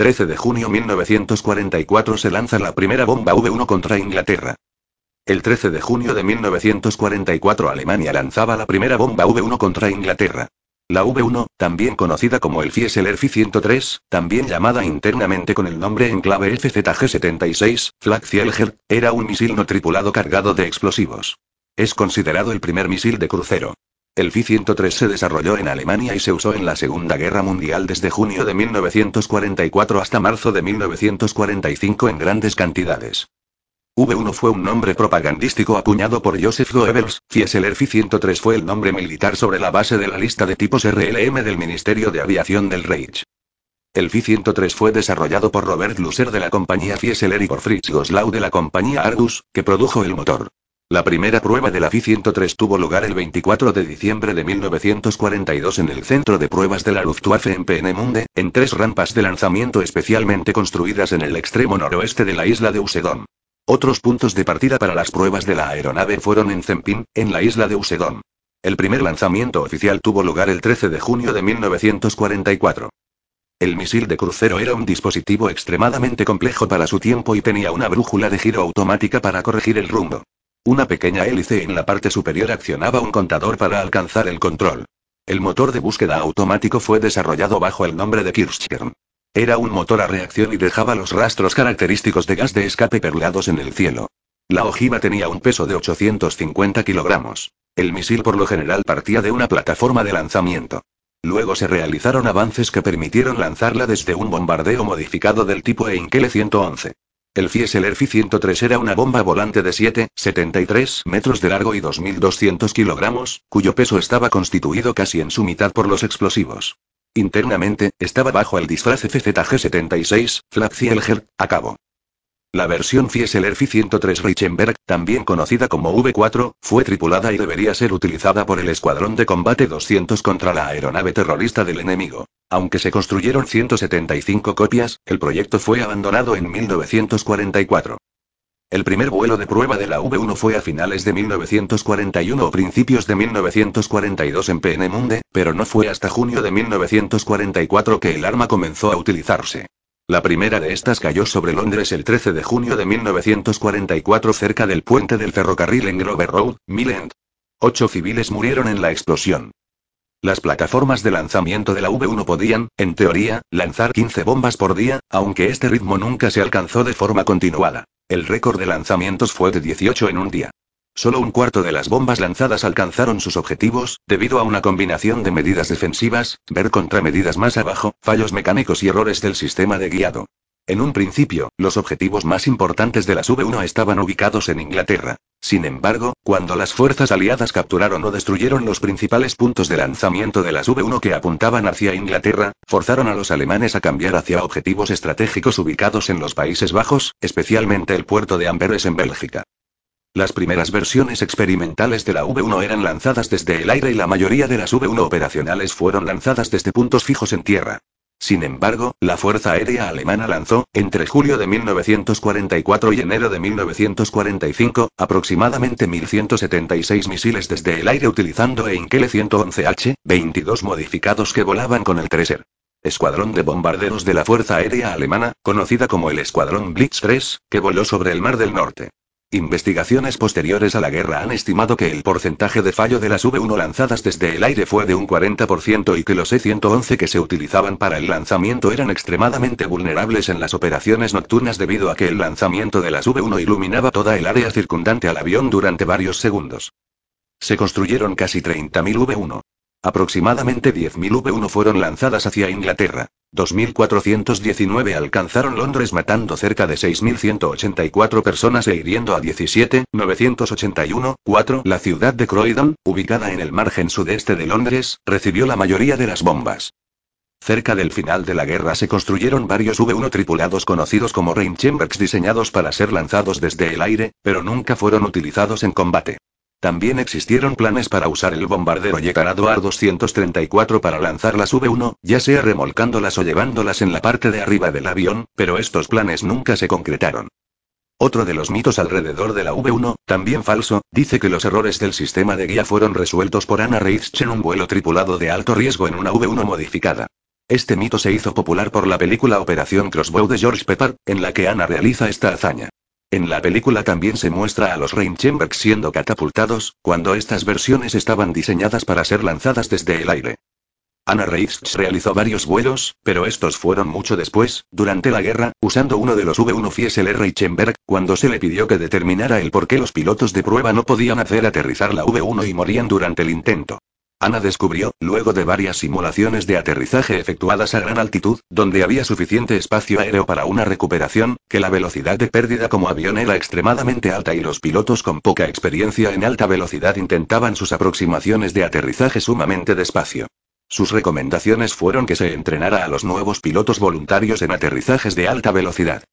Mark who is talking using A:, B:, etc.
A: 13 de junio 1944 se lanza la primera bomba V1 contra Inglaterra. El 13 de junio de 1944 Alemania lanzaba la primera bomba V1 contra Inglaterra. La V1, también conocida como el Fieseler Fi-103, también llamada internamente con el nombre en clave FZG-76, Flak era un misil no tripulado cargado de explosivos. Es considerado el primer misil de crucero. El Fi-103 se desarrolló en Alemania y se usó en la Segunda Guerra Mundial desde junio de 1944 hasta marzo de 1945 en grandes cantidades. V1 fue un nombre propagandístico acuñado por Joseph Goebbels. Fieseler Fi-103 fue el nombre militar sobre la base de la lista de tipos RLM del Ministerio de Aviación del Reich. El Fi-103 fue desarrollado por Robert Lusser de la compañía Fieseler y por Fritz Goslau de la compañía Argus, que produjo el motor. La primera prueba de la Fi-103 tuvo lugar el 24 de diciembre de 1942 en el centro de pruebas de la Luftwaffe en Peenemünde, en tres rampas de lanzamiento especialmente construidas en el extremo noroeste de la isla de Usedom. Otros puntos de partida para las pruebas de la aeronave fueron en Zempin, en la isla de Usedom. El primer lanzamiento oficial tuvo lugar el 13 de junio de 1944. El misil de crucero era un dispositivo extremadamente complejo para su tiempo y tenía una brújula de giro automática para corregir el rumbo. Una pequeña hélice en la parte superior accionaba un contador para alcanzar el control. El motor de búsqueda automático fue desarrollado bajo el nombre de Kirschkern. Era un motor a reacción y dejaba los rastros característicos de gas de escape perlados en el cielo. La ojiva tenía un peso de 850 kilogramos. El misil por lo general partía de una plataforma de lanzamiento. Luego se realizaron avances que permitieron lanzarla desde un bombardeo modificado del tipo Einkele 111. El Fieseler Fi-103 era una bomba volante de 7,73 metros de largo y 2.200 kilogramos, cuyo peso estaba constituido casi en su mitad por los explosivos. Internamente, estaba bajo el disfraz FZG-76, Flak a cabo. La versión Fieseler Fi-103 Reichenberg, también conocida como V4, fue tripulada y debería ser utilizada por el Escuadrón de Combate 200 contra la aeronave terrorista del enemigo. Aunque se construyeron 175 copias, el proyecto fue abandonado en 1944. El primer vuelo de prueba de la V1 fue a finales de 1941 o principios de 1942 en Peenemünde, pero no fue hasta junio de 1944 que el arma comenzó a utilizarse. La primera de estas cayó sobre Londres el 13 de junio de 1944 cerca del puente del ferrocarril en Grover Road, Milend. Ocho civiles murieron en la explosión. Las plataformas de lanzamiento de la V1 podían, en teoría, lanzar 15 bombas por día, aunque este ritmo nunca se alcanzó de forma continuada. El récord de lanzamientos fue de 18 en un día. Solo un cuarto de las bombas lanzadas alcanzaron sus objetivos, debido a una combinación de medidas defensivas, ver contramedidas más abajo, fallos mecánicos y errores del sistema de guiado. En un principio, los objetivos más importantes de las V1 estaban ubicados en Inglaterra. Sin embargo, cuando las fuerzas aliadas capturaron o destruyeron los principales puntos de lanzamiento de las V1 que apuntaban hacia Inglaterra, forzaron a los alemanes a cambiar hacia objetivos estratégicos ubicados en los Países Bajos, especialmente el puerto de Amberes en Bélgica. Las primeras versiones experimentales de la V1 eran lanzadas desde el aire y la mayoría de las V1 operacionales fueron lanzadas desde puntos fijos en tierra. Sin embargo, la Fuerza Aérea Alemana lanzó, entre julio de 1944 y enero de 1945, aproximadamente 1.176 misiles desde el aire utilizando Einkele 111H, 22 modificados que volaban con el Treser. Escuadrón de bombarderos de la Fuerza Aérea Alemana, conocida como el Escuadrón Blitz 3, que voló sobre el Mar del Norte. Investigaciones posteriores a la guerra han estimado que el porcentaje de fallo de las V1 lanzadas desde el aire fue de un 40% y que los E-111 que se utilizaban para el lanzamiento eran extremadamente vulnerables en las operaciones nocturnas debido a que el lanzamiento de las V1 iluminaba toda el área circundante al avión durante varios segundos. Se construyeron casi 30.000 V1. Aproximadamente 10.000 V1 fueron lanzadas hacia Inglaterra. 2.419 alcanzaron Londres matando cerca de 6.184 personas e hiriendo a 17.981. 4. La ciudad de Croydon, ubicada en el margen sudeste de Londres, recibió la mayoría de las bombas. Cerca del final de la guerra se construyeron varios V1 tripulados conocidos como Chambers diseñados para ser lanzados desde el aire, pero nunca fueron utilizados en combate. También existieron planes para usar el bombardero Yekarado AR-234 para lanzar las V-1, ya sea remolcándolas o llevándolas en la parte de arriba del avión, pero estos planes nunca se concretaron. Otro de los mitos alrededor de la V-1, también falso, dice que los errores del sistema de guía fueron resueltos por Anna Reitsch en un vuelo tripulado de alto riesgo en una V-1 modificada. Este mito se hizo popular por la película Operación Crossbow de George Pepper, en la que Anna realiza esta hazaña. En la película también se muestra a los Rainchambers siendo catapultados, cuando estas versiones estaban diseñadas para ser lanzadas desde el aire. Anna Reichs realizó varios vuelos, pero estos fueron mucho después, durante la guerra, usando uno de los V1 Fiesel Reichenberg, cuando se le pidió que determinara el por qué los pilotos de prueba no podían hacer aterrizar la V1 y morían durante el intento. Ana descubrió, luego de varias simulaciones de aterrizaje efectuadas a gran altitud, donde había suficiente espacio aéreo para una recuperación, que la velocidad de pérdida como avión era extremadamente alta y los pilotos con poca experiencia en alta velocidad intentaban sus aproximaciones de aterrizaje sumamente despacio. Sus recomendaciones fueron que se entrenara a los nuevos pilotos voluntarios en aterrizajes de alta velocidad.